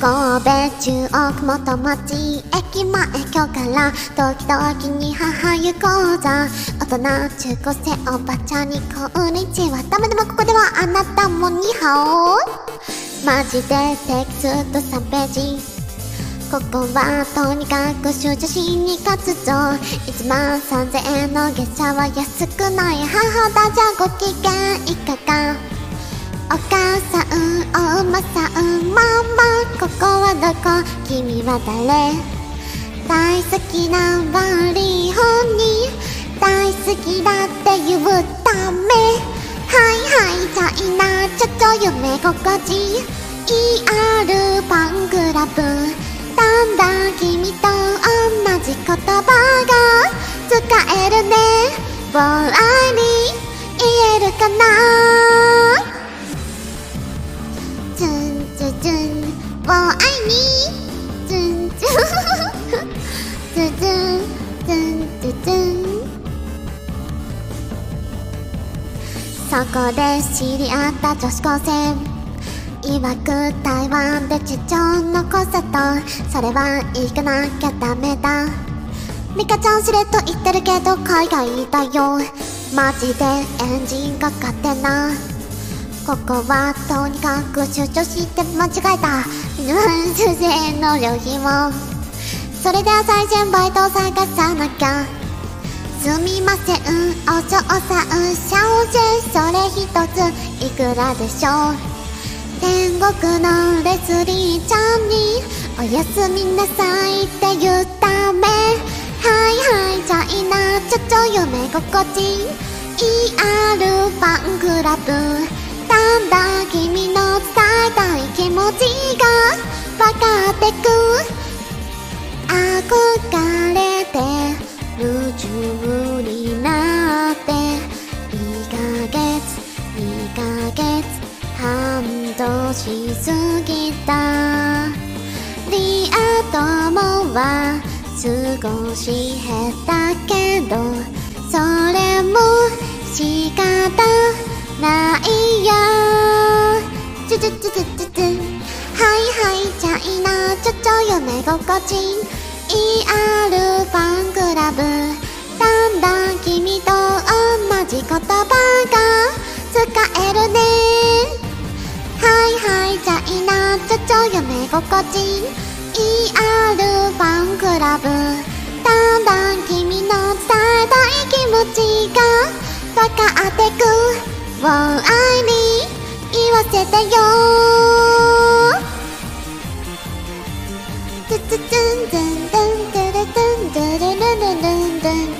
神戸中央区元町駅前今日から時々に母行こうざ大人中高生おばちゃんにこんにちはダメでもここではあなたもニハオマジでテキスト3ページここはとにかく集中しに活動1万3000円の月謝は安くない母だじゃご機嫌いかがお母さん、お馬さん、ママ、ここはどこ君は誰大好きなバリホに大好きだって言うためはいはいチャイナちょちょ夢心地 ER ファンクラブだんだん君と同じ言葉が使えるねこで知り合った女子高生。曰く台湾で地上のコンサート。それは行かなきゃダメだ。ミカちゃんしれと言ってるけど海外だよ。マジでエンジンかかってな。ここはとにかく集中して間違えた。主生の旅費をそれでは最先バイトを探さなきゃ。すみません。お嬢さん。シャオジェれ一ついくらでしょう?天国のレスリーちゃんにおやすみなさいって言うためはいはいチャイナちょちょ夢心地 ER ファンクラブ。だんだ君の伝えたい気持ちが。分かって年過ぎた？リア友は少し減ったけどそれも仕方ないよ。チュチュチュチュチュチュ。はいはいチャイナちょちょ夢心地 ER ファンクラブ。だんだん君と同じ言葉。ちゃ夢心地。ER ファンクラブ。だんだん君の伝えたい気持ちが分かってく。W o 愛に言わせてよ。ツツツンツンツンツルツンツルルルルンツン